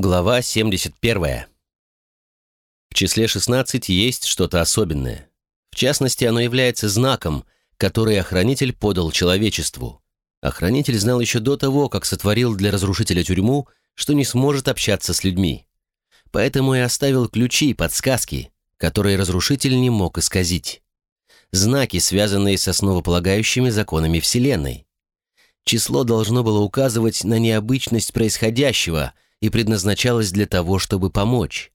Глава 71. В числе 16 есть что-то особенное. В частности, оно является знаком, который охранитель подал человечеству. Охранитель знал еще до того, как сотворил для разрушителя тюрьму, что не сможет общаться с людьми. Поэтому и оставил ключи и подсказки, которые разрушитель не мог исказить. Знаки, связанные с основополагающими законами Вселенной. Число должно было указывать на необычность происходящего – и предназначалась для того, чтобы помочь.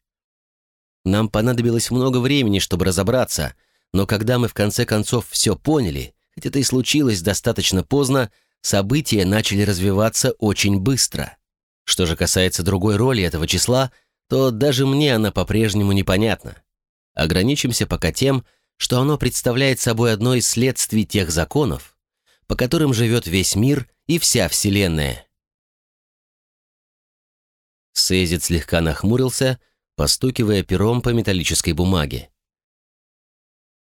Нам понадобилось много времени, чтобы разобраться, но когда мы в конце концов все поняли, хоть это и случилось достаточно поздно, события начали развиваться очень быстро. Что же касается другой роли этого числа, то даже мне она по-прежнему непонятна. Ограничимся пока тем, что оно представляет собой одно из следствий тех законов, по которым живет весь мир и вся Вселенная. Сейзит слегка нахмурился, постукивая пером по металлической бумаге.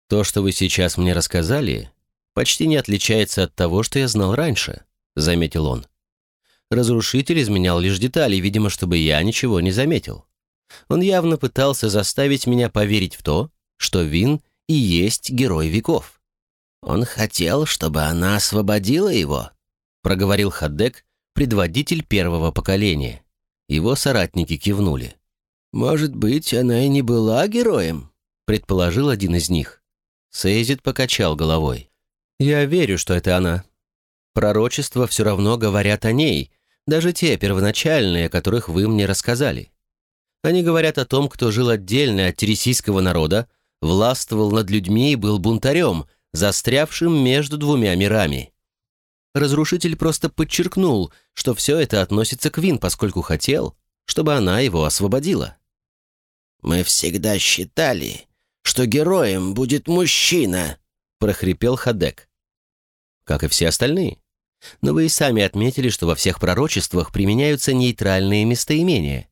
«То, что вы сейчас мне рассказали, почти не отличается от того, что я знал раньше», — заметил он. Разрушитель изменял лишь детали, видимо, чтобы я ничего не заметил. Он явно пытался заставить меня поверить в то, что Вин и есть герой веков. «Он хотел, чтобы она освободила его», — проговорил Хаддек, предводитель первого поколения. Его соратники кивнули. «Может быть, она и не была героем?» — предположил один из них. Сейзит покачал головой. «Я верю, что это она. Пророчества все равно говорят о ней, даже те первоначальные, о которых вы мне рассказали. Они говорят о том, кто жил отдельно от тересийского народа, властвовал над людьми и был бунтарем, застрявшим между двумя мирами. Разрушитель просто подчеркнул, что все это относится к Вин, поскольку хотел, чтобы она его освободила. «Мы всегда считали, что героем будет мужчина», — прохрипел Хадек. «Как и все остальные. Но вы и сами отметили, что во всех пророчествах применяются нейтральные местоимения.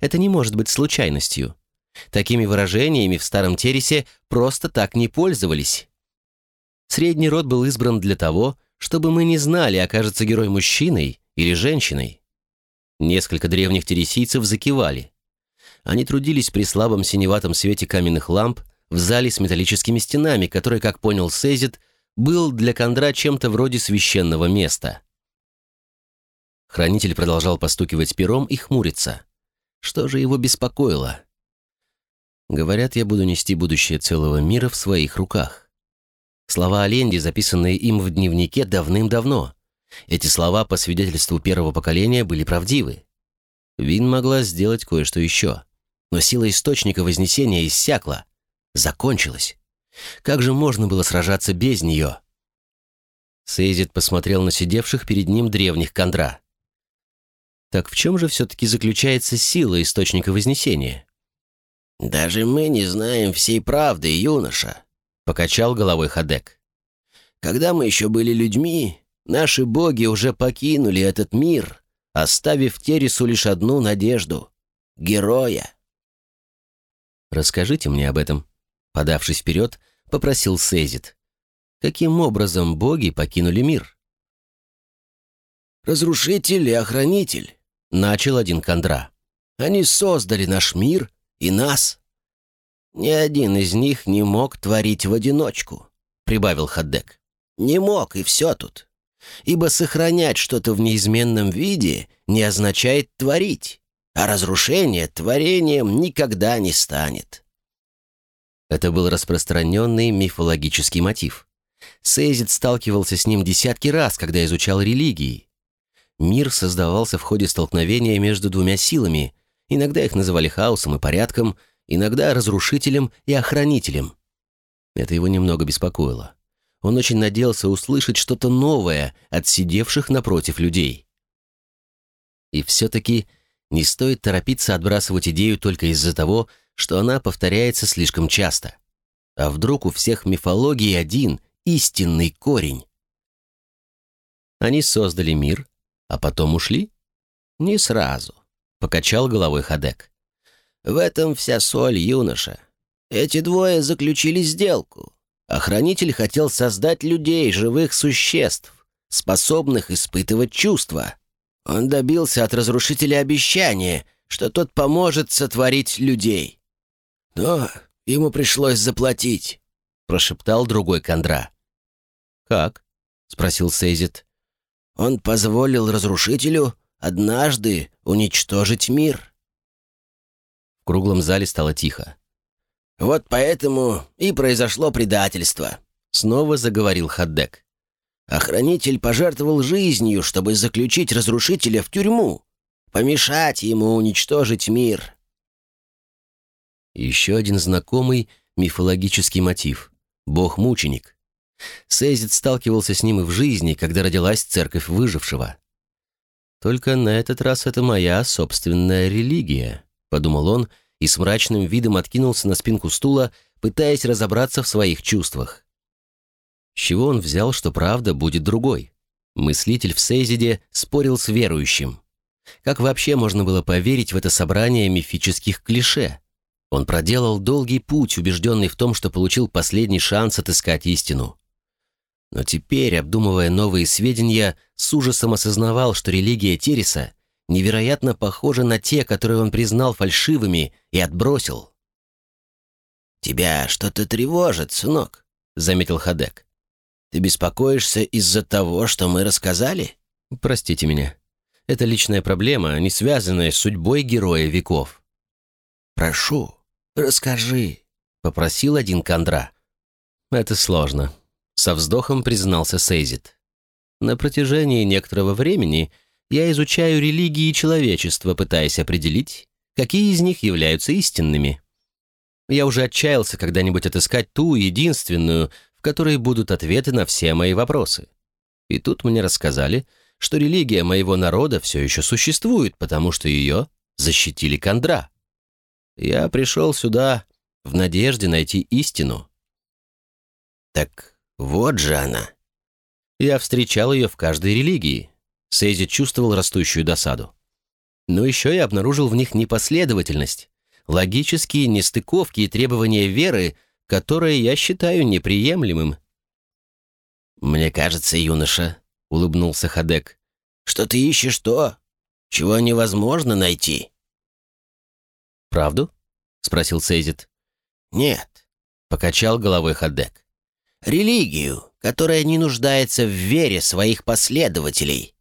Это не может быть случайностью. Такими выражениями в Старом Тересе просто так не пользовались. Средний род был избран для того, чтобы мы не знали, окажется герой мужчиной или женщиной. Несколько древних тересийцев закивали. Они трудились при слабом синеватом свете каменных ламп в зале с металлическими стенами, который, как понял Сейзит, был для Кондра чем-то вроде священного места. Хранитель продолжал постукивать пером и хмуриться. Что же его беспокоило? Говорят, я буду нести будущее целого мира в своих руках. Слова о Ленде, записанные им в дневнике давным-давно. Эти слова, по свидетельству первого поколения, были правдивы. Вин могла сделать кое-что еще. Но сила источника Вознесения иссякла. Закончилась. Как же можно было сражаться без нее? Сейзит посмотрел на сидевших перед ним древних кондра. Так в чем же все-таки заключается сила источника Вознесения? «Даже мы не знаем всей правды, юноша», — покачал головой Хадек. «Когда мы еще были людьми, наши боги уже покинули этот мир, оставив Тересу лишь одну надежду — героя». «Расскажите мне об этом», — подавшись вперед, попросил Сейзит. «Каким образом боги покинули мир?» «Разрушитель и охранитель», — начал один Кондра. «Они создали наш мир и нас». «Ни один из них не мог творить в одиночку», — прибавил Хаддек. «Не мог, и все тут. Ибо сохранять что-то в неизменном виде не означает творить, а разрушение творением никогда не станет». Это был распространенный мифологический мотив. Сейзит сталкивался с ним десятки раз, когда изучал религии. Мир создавался в ходе столкновения между двумя силами, иногда их называли хаосом и порядком — иногда разрушителем и охранителем. Это его немного беспокоило. Он очень надеялся услышать что-то новое от сидевших напротив людей. И все-таки не стоит торопиться отбрасывать идею только из-за того, что она повторяется слишком часто. А вдруг у всех мифологий один истинный корень? Они создали мир, а потом ушли? Не сразу, покачал головой Хадек. В этом вся соль, юноша. Эти двое заключили сделку. Охранитель хотел создать людей, живых существ, способных испытывать чувства. Он добился от разрушителя обещания, что тот поможет сотворить людей. Но ему пришлось заплатить», — прошептал другой Кондра. «Как?» — спросил Сейзит. «Он позволил разрушителю однажды уничтожить мир». В круглом зале стало тихо. «Вот поэтому и произошло предательство», — снова заговорил Хаддек. «Охранитель пожертвовал жизнью, чтобы заключить разрушителя в тюрьму, помешать ему уничтожить мир». Еще один знакомый мифологический мотив — бог-мученик. Сейзит сталкивался с ним и в жизни, когда родилась церковь выжившего. «Только на этот раз это моя собственная религия», — подумал он, — и с мрачным видом откинулся на спинку стула, пытаясь разобраться в своих чувствах. С чего он взял, что правда будет другой? Мыслитель в Сейзиде спорил с верующим. Как вообще можно было поверить в это собрание мифических клише? Он проделал долгий путь, убежденный в том, что получил последний шанс отыскать истину. Но теперь, обдумывая новые сведения, с ужасом осознавал, что религия Тереса невероятно похожи на те, которые он признал фальшивыми и отбросил. «Тебя что-то тревожит, сынок», — заметил Хадек. «Ты беспокоишься из-за того, что мы рассказали?» «Простите меня. Это личная проблема, не связанная с судьбой героя веков». «Прошу, расскажи», — попросил один Кондра. «Это сложно», — со вздохом признался Сейзит. «На протяжении некоторого времени я изучаю религии человечества, пытаясь определить, какие из них являются истинными. Я уже отчаялся когда-нибудь отыскать ту единственную, в которой будут ответы на все мои вопросы. И тут мне рассказали, что религия моего народа все еще существует, потому что ее защитили Кондра. Я пришел сюда в надежде найти истину. Так вот же она. Я встречал ее в каждой религии, Сейзи чувствовал растущую досаду. Но еще и обнаружил в них непоследовательность, логические нестыковки и требования веры, которые я считаю неприемлемым. «Мне кажется, юноша», — улыбнулся Хадек, — «что ты ищешь то, чего невозможно найти». «Правду?» — спросил Сейзит. «Нет», — покачал головой Хадек. «Религию, которая не нуждается в вере своих последователей».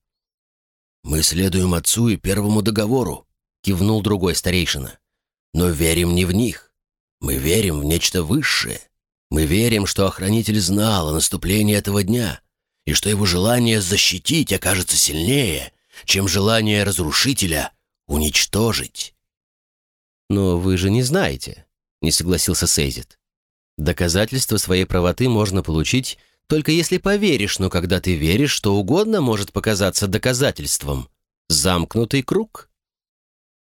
«Мы следуем отцу и первому договору», — кивнул другой старейшина. «Но верим не в них. Мы верим в нечто высшее. Мы верим, что охранитель знал о наступлении этого дня, и что его желание защитить окажется сильнее, чем желание разрушителя уничтожить». «Но вы же не знаете», — не согласился Сейзит. «Доказательство своей правоты можно получить только если поверишь, но когда ты веришь, что угодно может показаться доказательством. Замкнутый круг.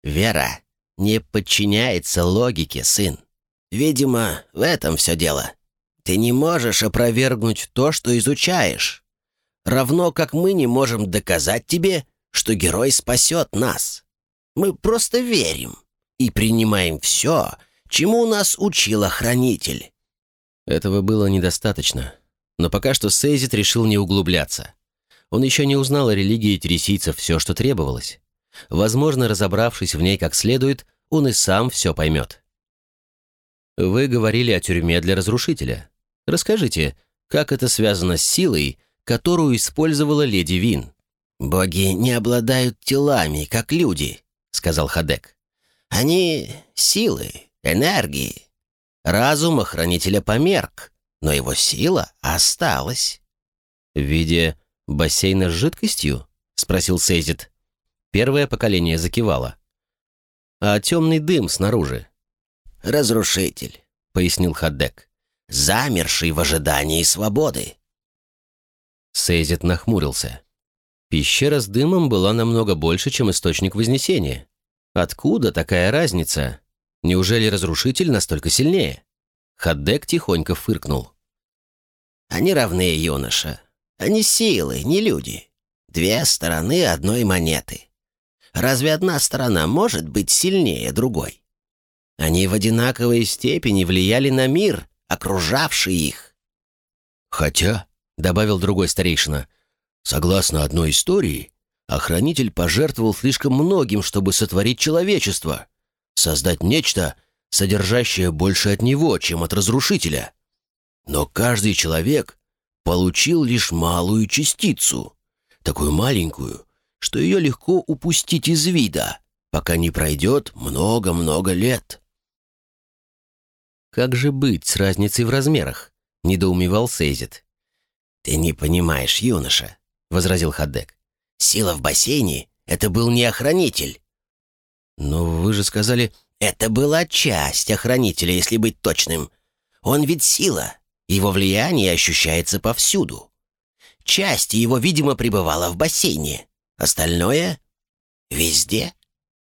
Вера не подчиняется логике, сын. Видимо, в этом все дело. Ты не можешь опровергнуть то, что изучаешь. Равно как мы не можем доказать тебе, что герой спасет нас. Мы просто верим и принимаем все, чему нас учил охранитель. Этого было недостаточно. Но пока что Сейзит решил не углубляться. Он еще не узнал о религии тересийцев все, что требовалось. Возможно, разобравшись в ней как следует, он и сам все поймет. Вы говорили о тюрьме для разрушителя. Расскажите, как это связано с силой, которую использовала леди Вин? «Боги не обладают телами, как люди», — сказал Хадек. «Они — силы, энергии. Разум охранителя померк, но его сила осталась. «В виде бассейна с жидкостью?» — спросил Сейзит. Первое поколение закивало. «А темный дым снаружи?» «Разрушитель», — пояснил Хаддек, «замерший в ожидании свободы». Сейзит нахмурился. Пещера с дымом была намного больше, чем источник Вознесения. Откуда такая разница? Неужели разрушитель настолько сильнее? Хаддек тихонько фыркнул. Они равны, юноша. Они силы, не люди. Две стороны одной монеты. Разве одна сторона может быть сильнее другой? Они в одинаковой степени влияли на мир, окружавший их. «Хотя», — добавил другой старейшина, — «согласно одной истории, Охранитель пожертвовал слишком многим, чтобы сотворить человечество, создать нечто, содержащее больше от него, чем от разрушителя. Но каждый человек получил лишь малую частицу, такую маленькую, что ее легко упустить из вида, пока не пройдет много-много лет. «Как же быть с разницей в размерах?» — недоумевал Сейзит. «Ты не понимаешь, юноша», — возразил Хаддек. «Сила в бассейне — это был не охранитель». «Но вы же сказали...» «Это была часть охранителя, если быть точным. Он ведь сила. Его влияние ощущается повсюду. Часть его, видимо, пребывала в бассейне. Остальное — везде.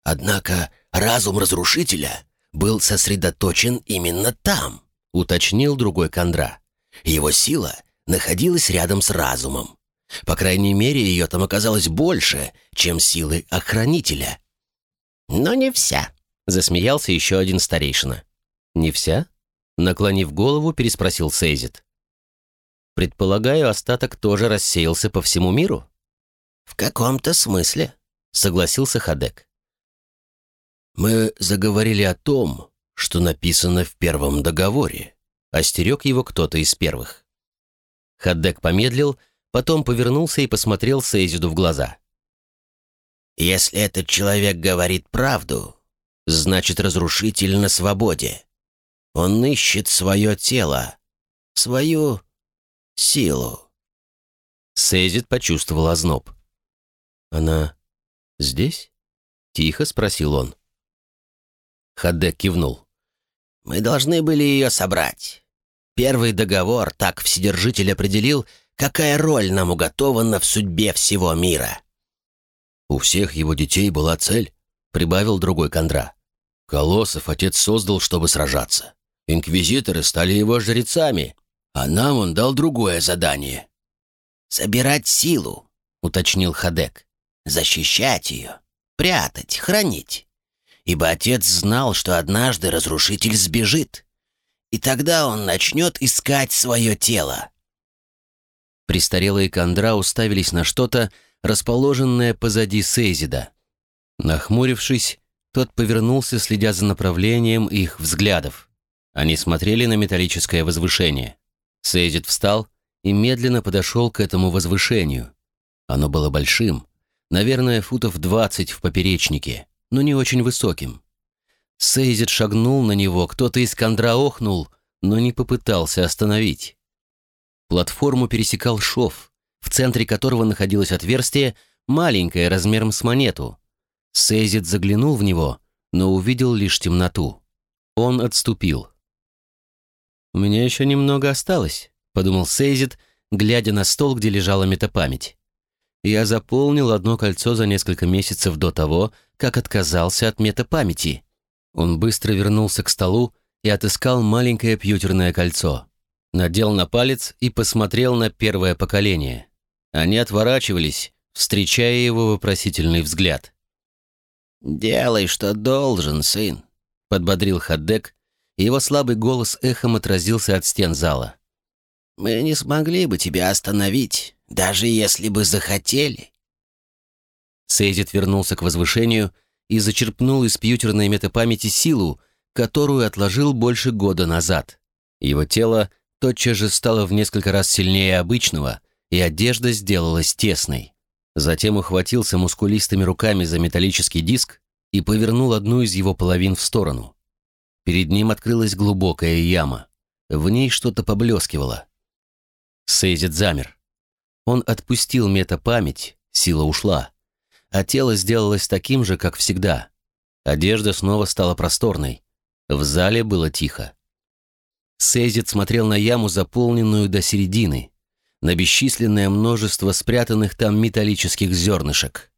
Однако разум разрушителя был сосредоточен именно там, уточнил другой Кондра. Его сила находилась рядом с разумом. По крайней мере, ее там оказалось больше, чем силы охранителя. Но не вся, засмеялся еще один старейшина. Не вся? Наклонив голову, переспросил Сейзит. Предполагаю, остаток тоже рассеялся по всему миру? В каком-то смысле, согласился Хадек. Мы заговорили о том, что написано в первом договоре. Остерег его кто-то из первых. Хаддек помедлил, потом повернулся и посмотрел Сейзиду в глаза. «Если этот человек говорит правду, значит, разрушитель на свободе. Он ищет свое тело, свою силу». Сейзид почувствовал озноб. «Она здесь?» — тихо спросил он. Хаддек кивнул. «Мы должны были ее собрать. Первый договор так Вседержитель определил, какая роль нам уготована в судьбе всего мира». «У всех его детей была цель», — прибавил другой Кондра. «Колоссов отец создал, чтобы сражаться. Инквизиторы стали его жрецами, а нам он дал другое задание». «Собирать силу», — уточнил Хадек. «Защищать ее, прятать, хранить» ибо отец знал, что однажды разрушитель сбежит, и тогда он начнет искать свое тело. Престарелые Кондра уставились на что-то, расположенное позади Сейзида. Нахмурившись, тот повернулся, следя за направлением их взглядов. Они смотрели на металлическое возвышение. Сейзид встал и медленно подошел к этому возвышению. Оно было большим, наверное, футов двадцать в поперечнике но не очень высоким. Сейзит шагнул на него, кто-то из кондра охнул, но не попытался остановить. Платформу пересекал шов, в центре которого находилось отверстие, маленькое, размером с монету. Сейзит заглянул в него, но увидел лишь темноту. Он отступил. «У меня еще немного осталось», — подумал Сейзит, глядя на стол, где лежала метапамять. Я заполнил одно кольцо за несколько месяцев до того, как отказался от метапамяти. Он быстро вернулся к столу и отыскал маленькое пьютерное кольцо. Надел на палец и посмотрел на первое поколение. Они отворачивались, встречая его вопросительный взгляд. «Делай, что должен, сын», — подбодрил Хаддек, его слабый голос эхом отразился от стен зала. «Мы не смогли бы тебя остановить, даже если бы захотели. Сейзит вернулся к возвышению и зачерпнул из пьютерной метапамяти силу, которую отложил больше года назад. Его тело тотчас же стало в несколько раз сильнее обычного, и одежда сделалась тесной. Затем ухватился мускулистыми руками за металлический диск и повернул одну из его половин в сторону. Перед ним открылась глубокая яма. В ней что-то поблескивало. Сейзит замер. Он отпустил метапамять, сила ушла. А тело сделалось таким же, как всегда. Одежда снова стала просторной. В зале было тихо. Сейзит смотрел на яму, заполненную до середины, на бесчисленное множество спрятанных там металлических зернышек.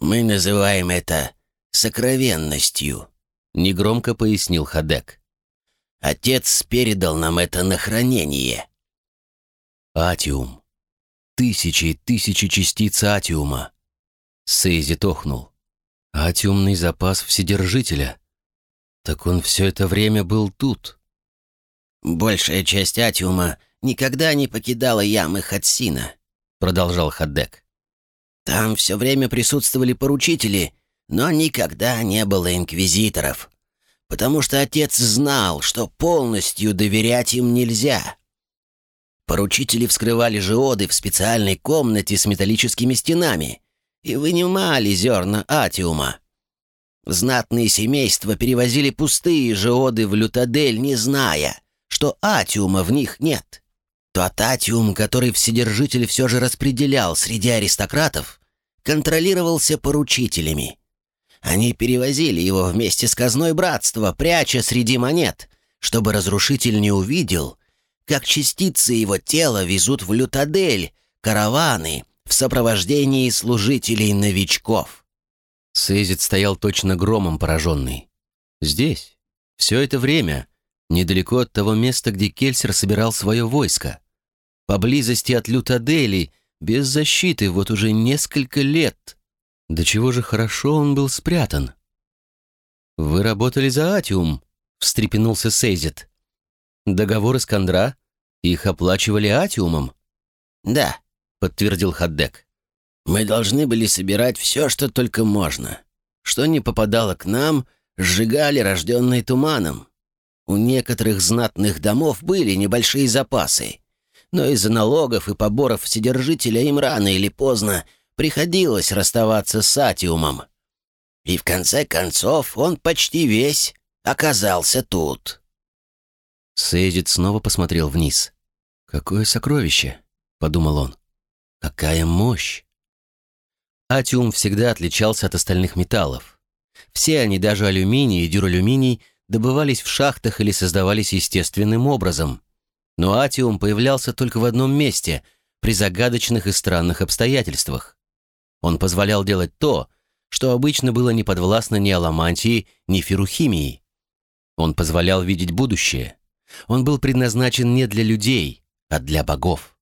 «Мы называем это сокровенностью», — негромко пояснил Хадек. «Отец передал нам это на хранение». «Атиум», тысячи и тысячи частиц атиума. Сейзи тохнул. Атиумный запас Вседержителя. Так он все это время был тут. «Большая часть атиума никогда не покидала ямы Хатсина», — продолжал Хаддек. Там все время присутствовали поручители, но никогда не было инквизиторов, потому что отец знал, что полностью доверять им нельзя. Поручители вскрывали жиоды в специальной комнате с металлическими стенами и вынимали зерна атиума. Знатные семейства перевозили пустые жиоды в Лютадель, не зная, что атиума в них нет. Тот атиум, который Вседержитель все же распределял среди аристократов, контролировался поручителями. Они перевозили его вместе с казной братства, пряча среди монет, чтобы разрушитель не увидел, как частицы его тела везут в Лютадель, караваны, в сопровождении служителей-новичков. Сейзит стоял точно громом пораженный. Здесь, все это время, недалеко от того места, где Кельсер собирал свое войско. Поблизости от Лютадели, без защиты, вот уже несколько лет. До чего же хорошо он был спрятан. «Вы работали за Атиум», — встрепенулся Сейзит. «Договор из Кондра? Их оплачивали Атиумом?» «Да», — подтвердил Хаддек. Мы должны были собирать все, что только можно. Что не попадало к нам, сжигали рожденные туманом. У некоторых знатных домов были небольшие запасы, но из-за налогов и поборов вседержителя им рано или поздно приходилось расставаться с Атиумом. И в конце концов он почти весь оказался тут. Сейдит снова посмотрел вниз. «Какое сокровище!» — подумал он. «Какая мощь!» Атиум всегда отличался от остальных металлов. Все они, даже алюминий и дюралюминий, добывались в шахтах или создавались естественным образом. Но атиум появлялся только в одном месте, при загадочных и странных обстоятельствах. Он позволял делать то, что обычно было не подвластно ни аламантии, ни ферухимии. Он позволял видеть будущее. Он был предназначен не для людей, а для богов.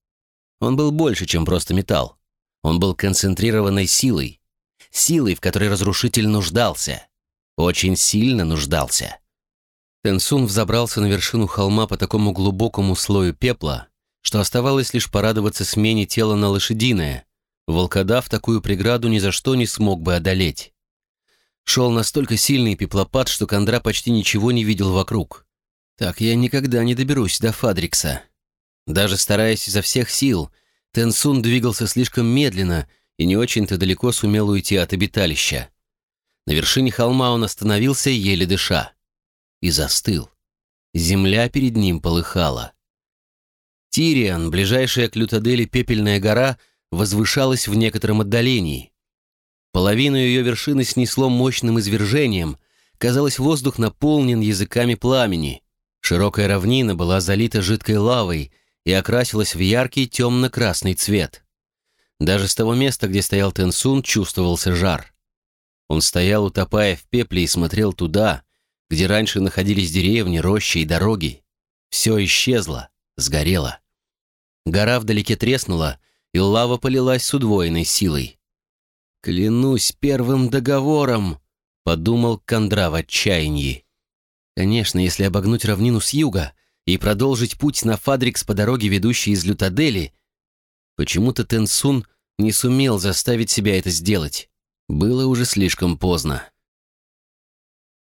Он был больше, чем просто металл. Он был концентрированной силой. Силой, в которой разрушитель нуждался. Очень сильно нуждался. Тенсун взобрался на вершину холма по такому глубокому слою пепла, что оставалось лишь порадоваться смене тела на лошадиное. Волкодав такую преграду ни за что не смог бы одолеть. Шел настолько сильный пеплопад, что Кондра почти ничего не видел вокруг. Так я никогда не доберусь до Фадрикса. Даже стараясь изо всех сил, Тенсун двигался слишком медленно и не очень-то далеко сумел уйти от обиталища. На вершине холма он остановился, еле дыша. И застыл. Земля перед ним полыхала. Тириан, ближайшая к Лютадели пепельная гора, возвышалась в некотором отдалении. Половину ее вершины снесло мощным извержением. Казалось, воздух наполнен языками пламени. Широкая равнина была залита жидкой лавой, и окрасилась в яркий темно-красный цвет. Даже с того места, где стоял Тенсун, чувствовался жар. Он стоял, утопая в пепле, и смотрел туда, где раньше находились деревни, рощи и дороги. Все исчезло, сгорело. Гора вдалеке треснула, и лава полилась с удвоенной силой. «Клянусь первым договором!» — подумал Кондра в отчаянии. Конечно, если обогнуть равнину с юга, и продолжить путь на Фадрикс по дороге, ведущей из Лютадели, почему-то Тенсун не сумел заставить себя это сделать. Было уже слишком поздно.